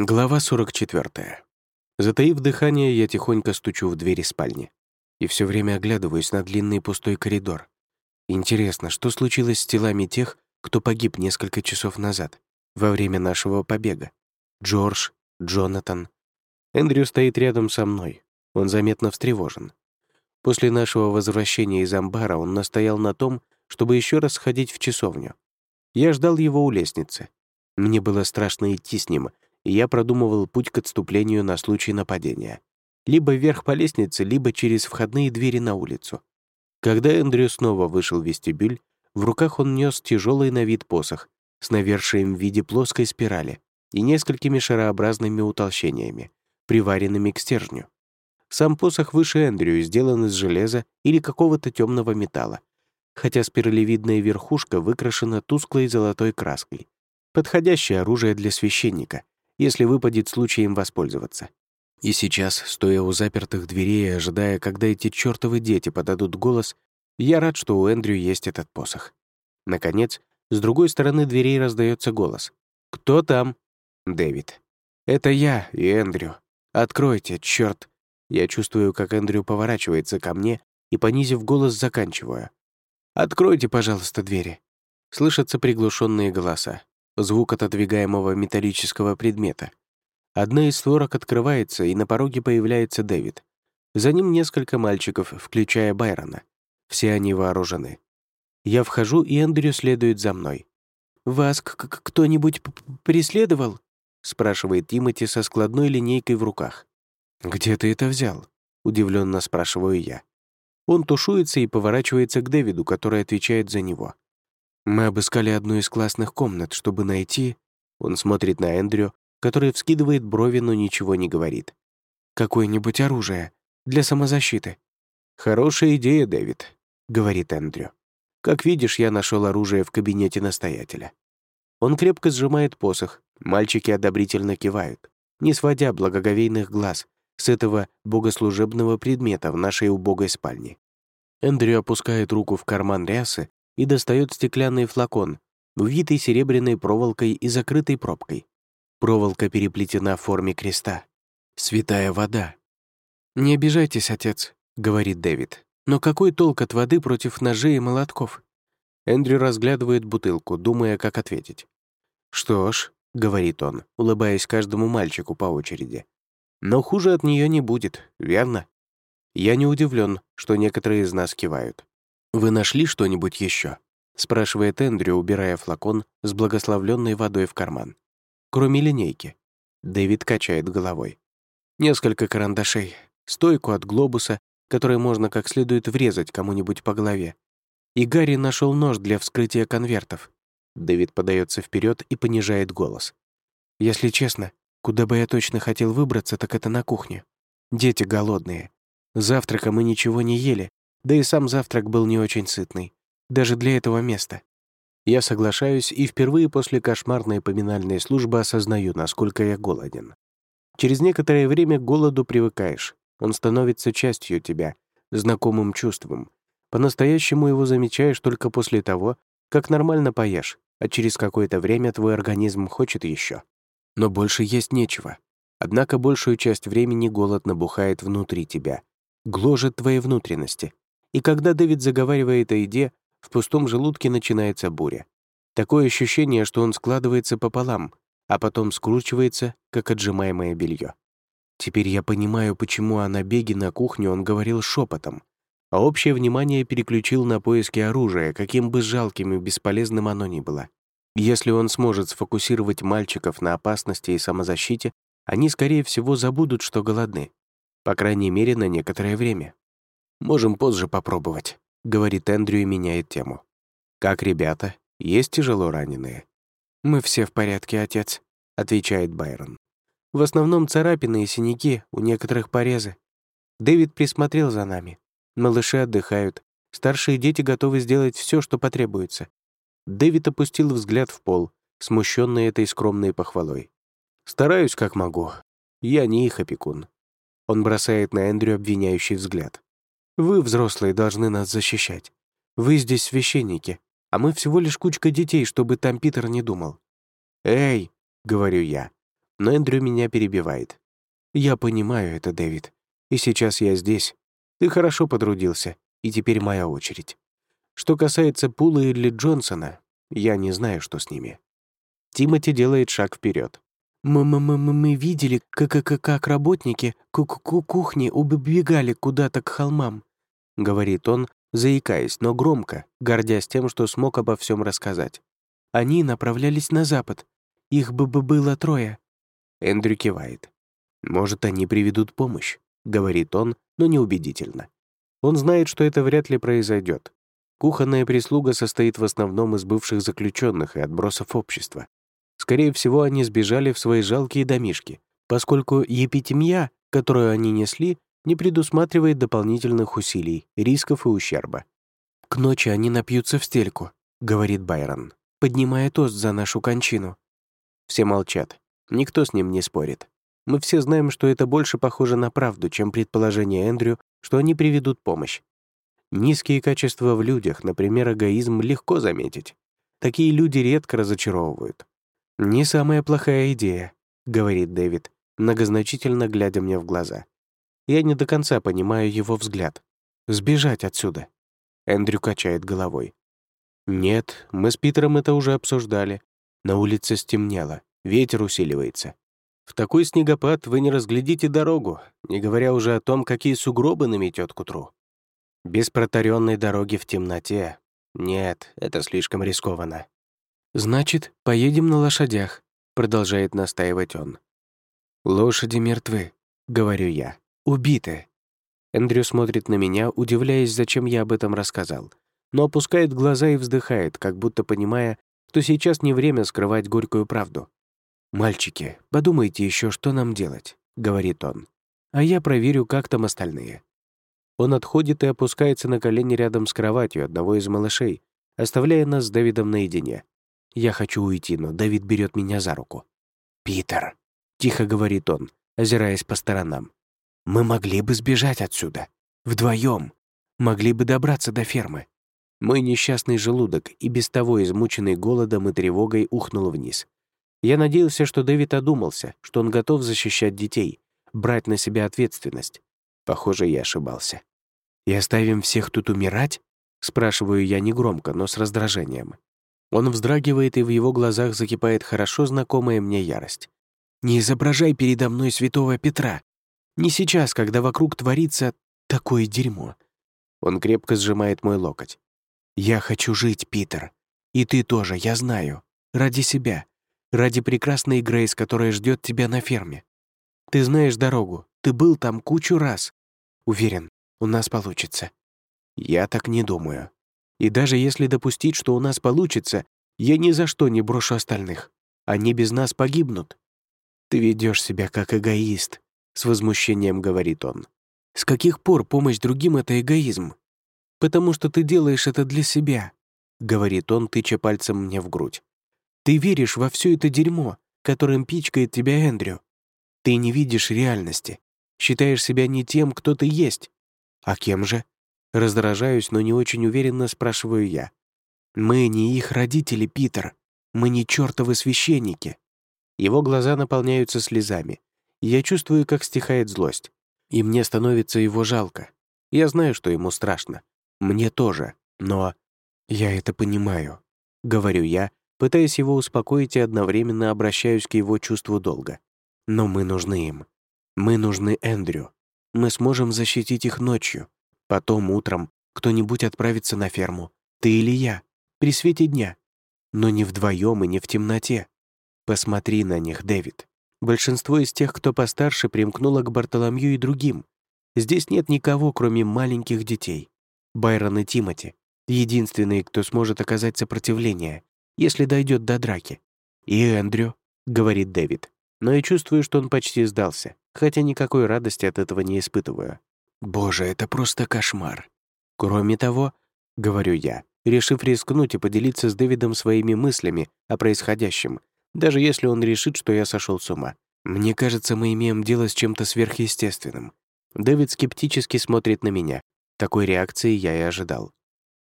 Глава 44. Затаив дыхание, я тихонько стучу в двери спальни. И все время оглядываюсь на длинный пустой коридор. Интересно, что случилось с телами тех, кто погиб несколько часов назад, во время нашего побега? Джордж, Джонатан. Эндрю стоит рядом со мной. Он заметно встревожен. После нашего возвращения из амбара он настоял на том, чтобы еще раз сходить в часовню. Я ждал его у лестницы. Мне было страшно идти с ним — и я продумывал путь к отступлению на случай нападения. Либо вверх по лестнице, либо через входные двери на улицу. Когда Эндрю снова вышел в вестибюль, в руках он нес тяжелый на вид посох с навершием в виде плоской спирали и несколькими шарообразными утолщениями, приваренными к стержню. Сам посох выше Эндрю сделан из железа или какого-то темного металла, хотя спиралевидная верхушка выкрашена тусклой золотой краской. Подходящее оружие для священника, если выпадет случай им воспользоваться. И сейчас, стоя у запертых дверей и ожидая, когда эти чертовы дети подадут голос, я рад, что у Эндрю есть этот посох. Наконец, с другой стороны дверей раздается голос. «Кто там?» «Дэвид». «Это я и Эндрю. Откройте, черт!» Я чувствую, как Эндрю поворачивается ко мне и, понизив голос, заканчиваю. «Откройте, пожалуйста, двери». Слышатся приглушенные голоса звук отодвигаемого металлического предмета. Одна из створок открывается, и на пороге появляется Дэвид. За ним несколько мальчиков, включая Байрона. Все они вооружены. Я вхожу, и Эндрю следует за мной. «Вас кто-нибудь преследовал?» — спрашивает Тимоти со складной линейкой в руках. «Где ты это взял?» — удивленно спрашиваю я. Он тушуется и поворачивается к Дэвиду, который отвечает за него. Мы обыскали одну из классных комнат, чтобы найти... Он смотрит на Эндрю, который вскидывает брови, но ничего не говорит. «Какое-нибудь оружие. Для самозащиты». «Хорошая идея, Дэвид», — говорит Эндрю. «Как видишь, я нашел оружие в кабинете настоятеля». Он крепко сжимает посох, мальчики одобрительно кивают, не сводя благоговейных глаз с этого богослужебного предмета в нашей убогой спальне. Эндрю опускает руку в карман рясы и достает стеклянный флакон, увитый серебряной проволокой и закрытой пробкой. Проволока переплетена в форме креста. Святая вода. «Не обижайтесь, отец», — говорит Дэвид. «Но какой толк от воды против ножей и молотков?» Эндрю разглядывает бутылку, думая, как ответить. «Что ж», — говорит он, улыбаясь каждому мальчику по очереди. «Но хуже от нее не будет, верно?» Я не удивлен, что некоторые из нас кивают. «Вы нашли что-нибудь еще? спрашивает Эндрю, убирая флакон с благословленной водой в карман. «Кроме линейки». Дэвид качает головой. «Несколько карандашей, стойку от глобуса, который можно как следует врезать кому-нибудь по голове. И Гарри нашел нож для вскрытия конвертов». Дэвид подается вперед и понижает голос. «Если честно, куда бы я точно хотел выбраться, так это на кухню. Дети голодные. Завтрака мы ничего не ели, да и сам завтрак был не очень сытный. Даже для этого места. Я соглашаюсь и впервые после кошмарной поминальной службы осознаю, насколько я голоден. Через некоторое время к голоду привыкаешь. Он становится частью тебя, знакомым чувством. По-настоящему его замечаешь только после того, как нормально поешь, а через какое-то время твой организм хочет еще. Но больше есть нечего. Однако большую часть времени голод набухает внутри тебя, гложет твои внутренности, и когда Дэвид заговаривает о еде, в пустом желудке начинается буря. Такое ощущение, что он складывается пополам, а потом скручивается, как отжимаемое белье. Теперь я понимаю, почему о набеге на кухню он говорил шепотом, а общее внимание переключил на поиски оружия, каким бы жалким и бесполезным оно ни было. Если он сможет сфокусировать мальчиков на опасности и самозащите, они, скорее всего, забудут, что голодны. По крайней мере, на некоторое время. «Можем позже попробовать», — говорит Эндрю и меняет тему. «Как ребята? Есть тяжело раненые?» «Мы все в порядке, отец», — отвечает Байрон. «В основном царапины и синяки, у некоторых порезы. Дэвид присмотрел за нами. Малыши отдыхают. Старшие дети готовы сделать все, что потребуется». Дэвид опустил взгляд в пол, смущенный этой скромной похвалой. «Стараюсь, как могу. Я не их опекун». Он бросает на Эндрю обвиняющий взгляд. Вы, взрослые, должны нас защищать. Вы здесь священники, а мы всего лишь кучка детей, чтобы там Питер не думал. «Эй!» — говорю я. но Эндрю меня перебивает. «Я понимаю это, Дэвид. И сейчас я здесь. Ты хорошо потрудился, и теперь моя очередь. Что касается Пула или Джонсона, я не знаю, что с ними». Тимати делает шаг вперед. Мы, мы, мы, мы видели, как, как, как работники ку -ку кухни убегали куда-то к холмам», — говорит он, заикаясь, но громко, гордясь тем, что смог обо всем рассказать. «Они направлялись на запад. Их бы, бы было трое». Эндрю кивает. «Может, они приведут помощь», — говорит он, но неубедительно. Он знает, что это вряд ли произойдет. Кухонная прислуга состоит в основном из бывших заключенных и отбросов общества. Скорее всего, они сбежали в свои жалкие домишки, поскольку епитемья, которую они несли, не предусматривает дополнительных усилий, рисков и ущерба. «К ночи они напьются в стельку», — говорит Байрон, поднимая тост за нашу кончину. Все молчат. Никто с ним не спорит. Мы все знаем, что это больше похоже на правду, чем предположение Эндрю, что они приведут помощь. Низкие качества в людях, например, эгоизм, легко заметить. Такие люди редко разочаровывают. «Не самая плохая идея», — говорит Дэвид, многозначительно глядя мне в глаза. Я не до конца понимаю его взгляд. «Сбежать отсюда». Эндрю качает головой. «Нет, мы с Питером это уже обсуждали. На улице стемнело, ветер усиливается. В такой снегопад вы не разглядите дорогу, не говоря уже о том, какие сугробы наметет к утру. Без протаренной дороги в темноте. Нет, это слишком рискованно. «Значит, поедем на лошадях», — продолжает настаивать он. «Лошади мертвы», — говорю я. «Убиты». Эндрю смотрит на меня, удивляясь, зачем я об этом рассказал, но опускает глаза и вздыхает, как будто понимая, что сейчас не время скрывать горькую правду. «Мальчики, подумайте еще, что нам делать», — говорит он. «А я проверю, как там остальные». Он отходит и опускается на колени рядом с кроватью одного из малышей, оставляя нас с Дэвидом наедине. Я хочу уйти, но Дэвид берет меня за руку. «Питер», — тихо говорит он, озираясь по сторонам, «мы могли бы сбежать отсюда. Вдвоем. Могли бы добраться до фермы». Мой несчастный желудок, и без того измученный голодом и тревогой, ухнул вниз. Я надеялся, что Дэвид одумался, что он готов защищать детей, брать на себя ответственность. Похоже, я ошибался. «И оставим всех тут умирать?» — спрашиваю я негромко, но с раздражением. Он вздрагивает, и в его глазах закипает хорошо знакомая мне ярость. «Не изображай передо мной святого Петра. Не сейчас, когда вокруг творится такое дерьмо». Он крепко сжимает мой локоть. «Я хочу жить, Питер. И ты тоже, я знаю. Ради себя. Ради прекрасной Грейс, которая ждет тебя на ферме. Ты знаешь дорогу, ты был там кучу раз. Уверен, у нас получится». «Я так не думаю. И даже если допустить, что у нас получится, я ни за что не брошу остальных. Они без нас погибнут». «Ты ведешь себя как эгоист», — с возмущением говорит он. «С каких пор помощь другим — это эгоизм? Потому что ты делаешь это для себя», — говорит он, тыча пальцем мне в грудь. Ты веришь во все это дерьмо, которым пичкает тебя Эндрю. Ты не видишь реальности, считаешь себя не тем, кто ты есть. А кем же? Раздражаюсь, но не очень уверенно спрашиваю я. Мы не их родители, Питер. Мы не чертовы священники. Его глаза наполняются слезами. Я чувствую, как стихает злость. И мне становится его жалко. Я знаю, что ему страшно. Мне тоже. Но я это понимаю. Говорю я, Пытаясь его успокоить и одновременно обращаюсь к его чувству долга. Но мы нужны им. Мы нужны Эндрю. Мы сможем защитить их ночью. Потом утром кто-нибудь отправится на ферму. Ты или я. При свете дня. Но не вдвоем и не в темноте. Посмотри на них, Дэвид. Большинство из тех, кто постарше, примкнуло к Бартоломью и другим. Здесь нет никого, кроме маленьких детей. Байрон и Тимоти — единственные, кто сможет оказать сопротивление если дойдет до драки. И Эндрю, — говорит Дэвид, но я чувствую, что он почти сдался, хотя никакой радости от этого не испытываю. Боже, это просто кошмар. Кроме того, — говорю я, решив рискнуть и поделиться с Дэвидом своими мыслями о происходящем, даже если он решит, что я сошел с ума. Мне кажется, мы имеем дело с чем-то сверхъестественным. Дэвид скептически смотрит на меня. Такой реакции я и ожидал.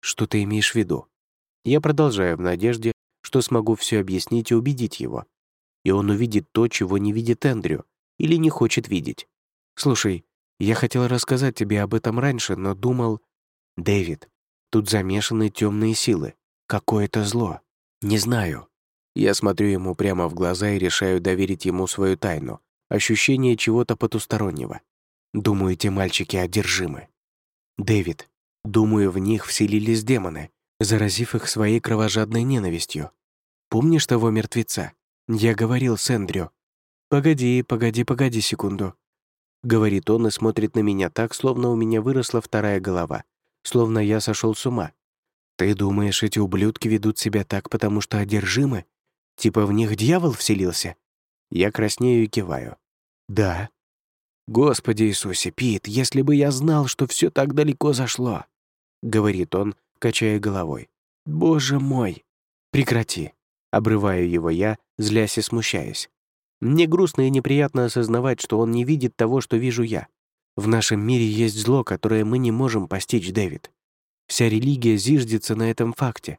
Что ты имеешь в виду? Я продолжаю в надежде, что смогу все объяснить и убедить его. и он увидит то, чего не видит Эндрю, или не хочет видеть. Слушай, я хотел рассказать тебе об этом раньше, но думал... Дэвид, тут замешаны темные силы. Какое-то зло. Не знаю. Я смотрю ему прямо в глаза и решаю доверить ему свою тайну. Ощущение чего-то потустороннего. Думаю, те мальчики одержимы. Дэвид, думаю, в них вселились демоны, заразив их своей кровожадной ненавистью. Помнишь того мертвеца? Я говорил с Эндрю. «Погоди, погоди, погоди секунду», — говорит он и смотрит на меня так, словно у меня выросла вторая голова, словно я сошел с ума. «Ты думаешь, эти ублюдки ведут себя так, потому что одержимы? Типа в них дьявол вселился?» Я краснею и киваю. «Да». «Господи Иисусе, Пит, если бы я знал, что все так далеко зашло!» — говорит он, качая головой. «Боже мой! Прекрати!» — обрываю его я, злясь и смущаясь. Мне грустно и неприятно осознавать, что он не видит того, что вижу я. В нашем мире есть зло, которое мы не можем постичь, Дэвид. Вся религия зиждется на этом факте.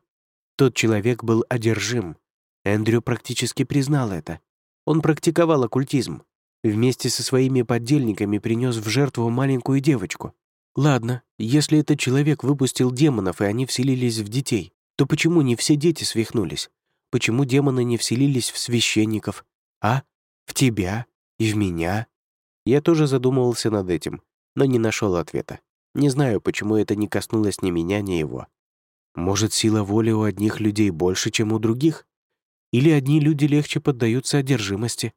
Тот человек был одержим. Эндрю практически признал это. Он практиковал оккультизм. Вместе со своими поддельниками принес в жертву маленькую девочку. Ладно, если этот человек выпустил демонов, и они вселились в детей, то почему не все дети свихнулись? Почему демоны не вселились в священников? А? В тебя? И в меня? Я тоже задумывался над этим, но не нашел ответа. Не знаю, почему это не коснулось ни меня, ни его. Может, сила воли у одних людей больше, чем у других? Или одни люди легче поддаются одержимости?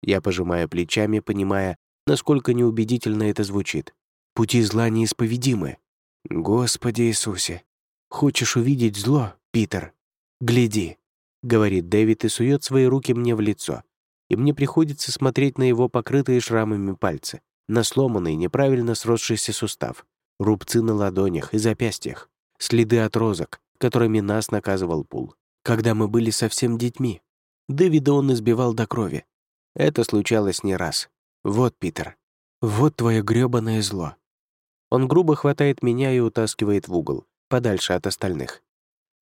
Я пожимаю плечами, понимая, насколько неубедительно это звучит. Пути зла неисповедимы. Господи Иисусе, хочешь увидеть зло, Питер? Гляди, — говорит Дэвид и сует свои руки мне в лицо. И мне приходится смотреть на его покрытые шрамами пальцы, на сломанный, неправильно сросшийся сустав, рубцы на ладонях и запястьях, следы от розок, которыми нас наказывал Пул. Когда мы были совсем детьми, Дэвида он избивал до крови. Это случалось не раз. Вот, Питер, вот твое грёбаное зло. Он грубо хватает меня и утаскивает в угол, подальше от остальных.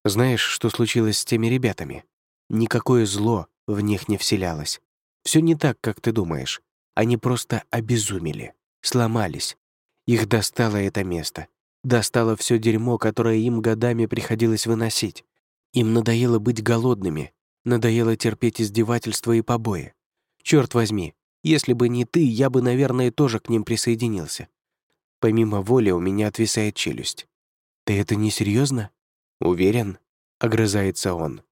Знаешь, что случилось с теми ребятами? Никакое зло в них не вселялось. Все не так, как ты думаешь. Они просто обезумели, сломались, их достало это место. Достало все дерьмо, которое им годами приходилось выносить. Им надоело быть голодными, надоело терпеть издевательства и побои. Черт возьми, если бы не ты, я бы, наверное, тоже к ним присоединился. Помимо воли у меня отвисает челюсть. «Ты это не серьезно? «Уверен?» — огрызается он.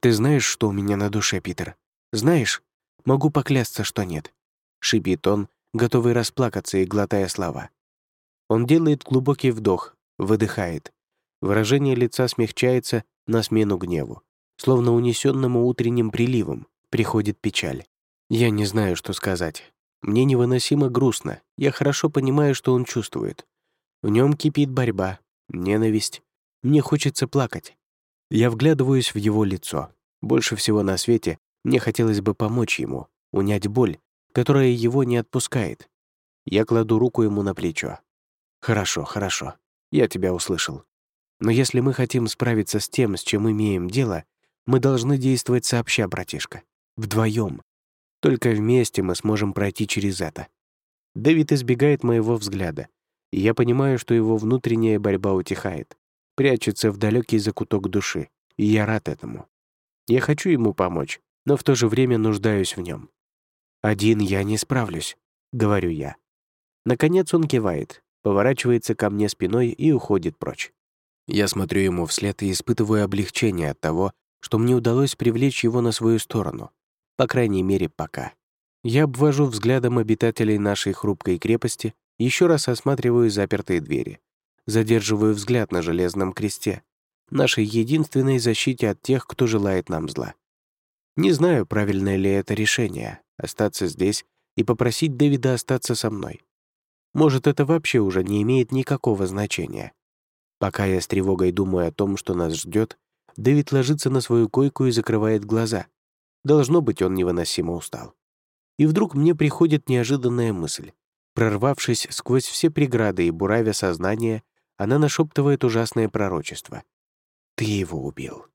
«Ты знаешь, что у меня на душе, Питер? Знаешь? Могу поклясться, что нет». Шипит он, готовый расплакаться и глотая слова. Он делает глубокий вдох, выдыхает. Выражение лица смягчается на смену гневу. Словно унесенному утренним приливом приходит печаль. Я не знаю, что сказать. Мне невыносимо грустно. Я хорошо понимаю, что он чувствует. В нем кипит борьба, ненависть. Мне хочется плакать. Я вглядываюсь в его лицо. Больше всего на свете мне хотелось бы помочь ему, унять боль, которая его не отпускает. Я кладу руку ему на плечо. «Хорошо, хорошо. Я тебя услышал. Но если мы хотим справиться с тем, с чем имеем дело, мы должны действовать сообща, братишка. Вдвоем. Только вместе мы сможем пройти через это». Дэвид избегает моего взгляда, и я понимаю, что его внутренняя борьба утихает, прячется в далекий закуток души, и я рад этому. Я хочу ему помочь, но в то же время нуждаюсь в нем. «Один я не справлюсь», — говорю я. Наконец он кивает, поворачивается ко мне спиной и уходит прочь. Я смотрю ему вслед и испытываю облегчение от того, что мне удалось привлечь его на свою сторону. По крайней мере, пока. Я обвожу взглядом обитателей нашей хрупкой крепости, еще раз осматриваю запертые двери. Задерживаю взгляд на железном кресте, нашей единственной защите от тех, кто желает нам зла. Не знаю, правильное ли это решение — остаться здесь и попросить Дэвида остаться со мной. Может, это вообще уже не имеет никакого значения. Пока я с тревогой думаю о том, что нас ждет, Дэвид ложится на свою койку и закрывает глаза. Должно быть, он невыносимо устал. И вдруг мне приходит неожиданная мысль. Прорвавшись сквозь все преграды и буравя сознание, она нашептывает ужасное пророчество. «Ты его убил».